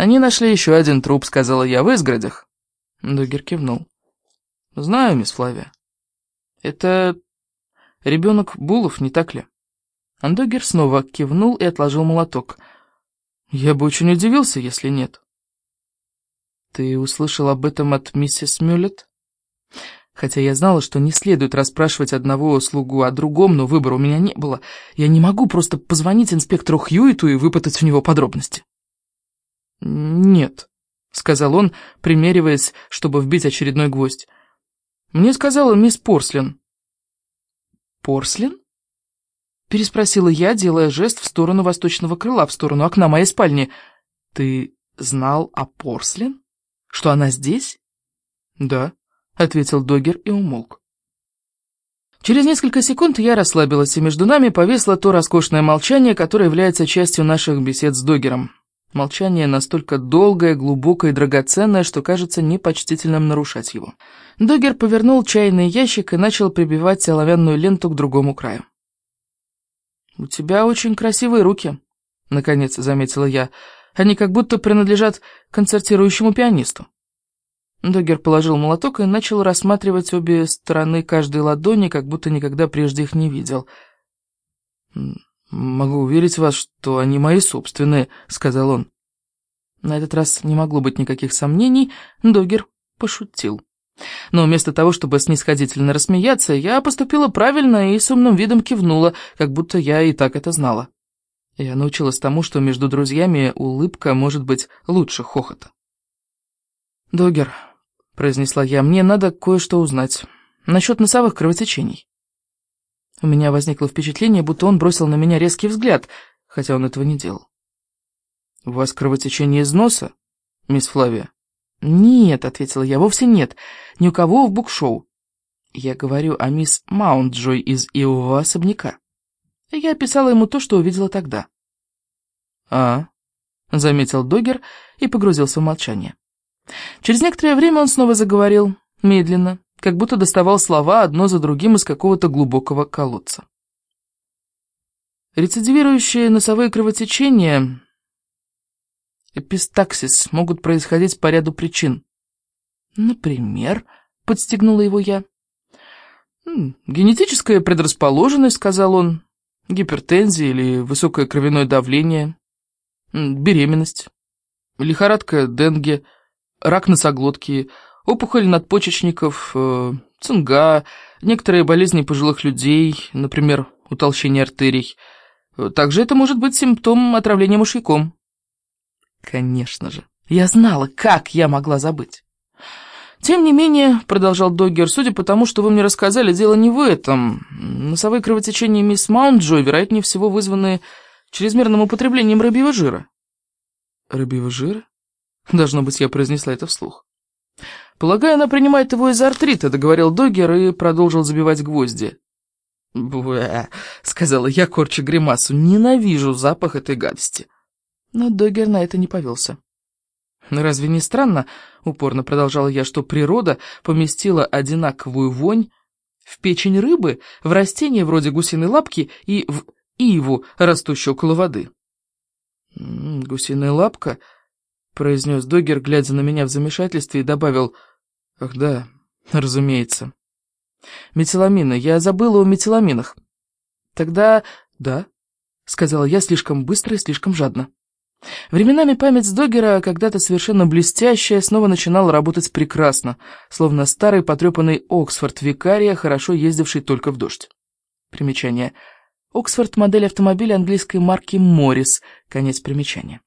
«Они нашли еще один труп», — сказала я, — «в изгородях». Догер кивнул. «Знаю, мисс Флавия. Это ребенок Булов, не так ли?» Андогер снова кивнул и отложил молоток. «Я бы очень удивился, если нет». «Ты услышал об этом от миссис Мюллет?» Хотя я знала, что не следует расспрашивать одного слугу о другом, но выбора у меня не было. Я не могу просто позвонить инспектору Хьюиту и выпытать у него подробности. «Нет», — сказал он, примериваясь, чтобы вбить очередной гвоздь. «Мне сказала мисс Порслин». «Порслин?» — переспросила я, делая жест в сторону восточного крыла, в сторону окна моей спальни. «Ты знал о Порслин? Что она здесь?» «Да», — ответил Догер и умолк. Через несколько секунд я расслабилась, и между нами повисло то роскошное молчание, которое является частью наших бесед с Догером. Молчание настолько долгое, глубокое и драгоценное, что кажется непочтительным нарушать его. Догер повернул чайный ящик и начал прибивать оловянную ленту к другому краю. «У тебя очень красивые руки», — наконец заметила я. «Они как будто принадлежат концертирующему пианисту». Догер положил молоток и начал рассматривать обе стороны каждой ладони, как будто никогда прежде их не видел. «Могу уверить вас, что они мои собственные», — сказал он. На этот раз не могло быть никаких сомнений, Догер пошутил. Но вместо того, чтобы снисходительно рассмеяться, я поступила правильно и с умным видом кивнула, как будто я и так это знала. Я научилась тому, что между друзьями улыбка может быть лучше хохота. «Догер», — произнесла я, — «мне надо кое-что узнать. Насчет носовых кровотечений». У меня возникло впечатление, будто он бросил на меня резкий взгляд, хотя он этого не делал. «У вас кровотечение из носа, мисс Флавия?» «Нет», — ответила я, — «вовсе нет. Ни у кого в букшоу. Я говорю о мисс Маунтджой из Иового особняка. Я описала ему то, что увидела тогда». «А», — заметил Догер и погрузился в молчание. Через некоторое время он снова заговорил, медленно, как будто доставал слова одно за другим из какого-то глубокого колодца. Рецидивирующие носовые кровотечения, эпистаксис, могут происходить по ряду причин. Например, подстегнула его я. «Генетическая предрасположенность», — сказал он, гипертензия или высокое кровяное давление, беременность, лихорадка Денге, рак носоглотки, опухоль надпочечников, э, цинга, некоторые болезни пожилых людей, например, утолщение артерий. Также это может быть симптом отравления мышьяком. Конечно же, я знала, как я могла забыть. Тем не менее, продолжал Доггер, судя по тому, что вы мне рассказали, дело не в этом. Носовые кровотечения мисс Маунтджой, вероятнее всего, вызваны чрезмерным употреблением рыбьего жира. Рыбьего жира? Должно быть, я произнесла это вслух. «Полагаю, она принимает его из артрита», — договорил Догер и продолжил забивать гвозди. «Буэ», — сказала я, корча гримасу, — «ненавижу запах этой гадости». Но Догер на это не повелся. «Разве не странно, — упорно продолжала я, — что природа поместила одинаковую вонь в печень рыбы, в растения вроде гусиной лапки и в иву, растущую около воды?» «Гусиная лапка?» — произнес Догер, глядя на меня в замешательстве, и добавил, «Ах да, разумеется. Метиламины, я забыла о метиламинах». «Тогда да», — сказала я слишком быстро и слишком жадно. Временами память Догера, когда-то совершенно блестящая, снова начинала работать прекрасно, словно старый потрепанный Оксфорд викария, хорошо ездивший только в дождь. Примечание. Оксфорд — модель автомобиля английской марки Моррис. Конец примечания.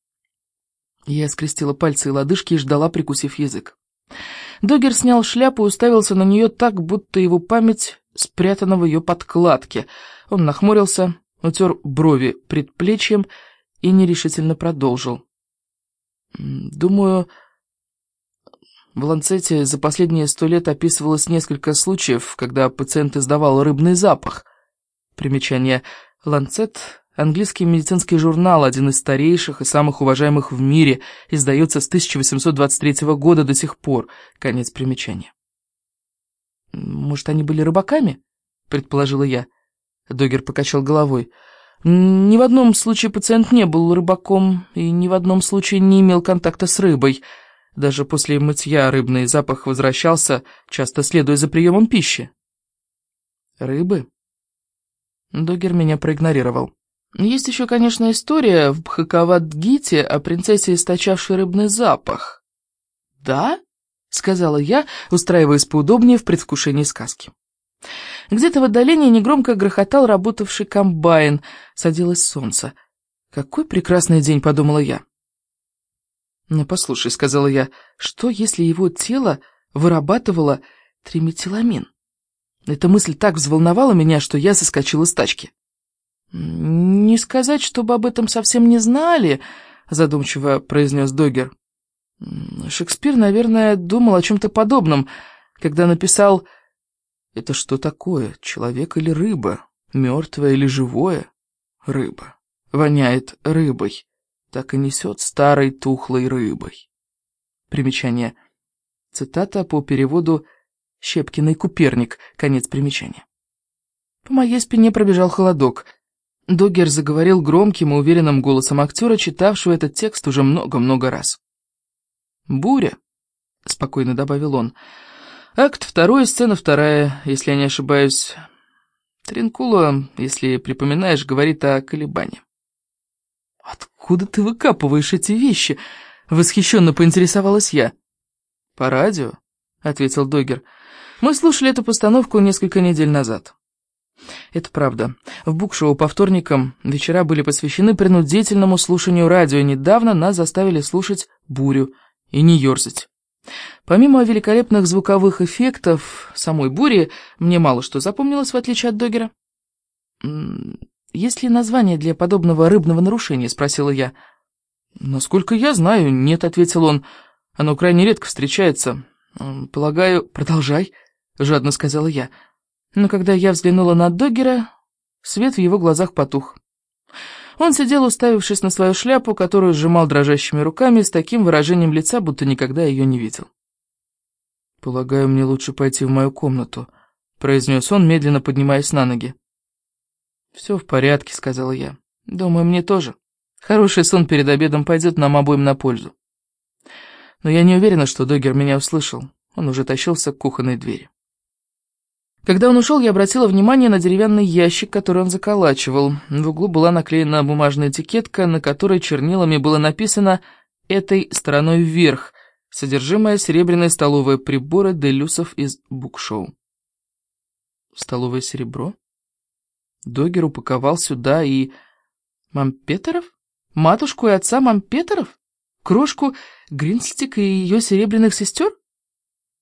Я скрестила пальцы и лодыжки и ждала, прикусив язык. Догер снял шляпу и уставился на нее так, будто его память спрятана в ее подкладке. Он нахмурился, утер брови предплечьем и нерешительно продолжил. «Думаю, в Ланцете за последние сто лет описывалось несколько случаев, когда пациент издавал рыбный запах. Примечание. Ланцет Английский медицинский журнал, один из старейших и самых уважаемых в мире, издается с 1823 года до сих пор. Конец примечания. «Может, они были рыбаками?» — предположила я. Догер покачал головой. Ни в одном случае пациент не был рыбаком и ни в одном случае не имел контакта с рыбой. Даже после мытья рыбный запах возвращался, часто следуя за приемом пищи. Рыбы? Догер меня проигнорировал. Есть еще, конечно, история в Бхакавадгите о принцессе, источавшей рыбный запах. «Да?» — сказала я, устраиваясь поудобнее в предвкушении сказки. Где-то в отдалении негромко грохотал работавший комбайн, садилось солнце. «Какой прекрасный день», — подумала я. «Ну, послушай», — сказала я, — «что, если его тело вырабатывало триметиламин?» Эта мысль так взволновала меня, что я соскочила с тачки. «Не сказать, чтобы об этом совсем не знали», — задумчиво произнес Догер. «Шекспир, наверное, думал о чем-то подобном, когда написал «Это что такое, человек или рыба, мертвое или живое?» «Рыба. Воняет рыбой. Так и несет старой тухлой рыбой». Примечание. Цитата по переводу Щепкиной Куперник. Конец примечания. По моей спине пробежал холодок. Догер заговорил громким и уверенным голосом актера, читавшего этот текст уже много-много раз. «Буря», — спокойно добавил он. «Акт второй, сцена вторая, если я не ошибаюсь. Тринкула, если припоминаешь, говорит о колебании». «Откуда ты выкапываешь эти вещи?» — восхищенно поинтересовалась я. «По радио», — ответил Догер. Мы слушали эту постановку несколько недель назад. Это правда. В букшоу по вторникам вечера были посвящены принудительному слушанию радио, недавно нас заставили слушать бурю и не ерзать. Помимо великолепных звуковых эффектов самой бури, мне мало что запомнилось, в отличие от Догера. «Есть ли название для подобного рыбного нарушения?» — спросила я. «Насколько я знаю, нет», — ответил он. «Оно крайне редко встречается. Полагаю, продолжай». — жадно сказала я. Но когда я взглянула на Доггера, свет в его глазах потух. Он сидел, уставившись на свою шляпу, которую сжимал дрожащими руками, с таким выражением лица, будто никогда ее не видел. «Полагаю, мне лучше пойти в мою комнату», — произнес он, медленно поднимаясь на ноги. «Все в порядке», — сказала я. «Думаю, мне тоже. Хороший сон перед обедом пойдет нам обоим на пользу». Но я не уверена, что Догер меня услышал. Он уже тащился к кухонной двери. Когда он ушел, я обратила внимание на деревянный ящик, который он заколачивал. В углу была наклеена бумажная этикетка, на которой чернилами было написано «этой стороной вверх», содержимое серебряные столовые приборы делюсов из букшоу. Столовое серебро? Догер упаковал сюда и... Мампетеров? Матушку и отца Мампетеров? Крошку Гринстик и ее серебряных сестер?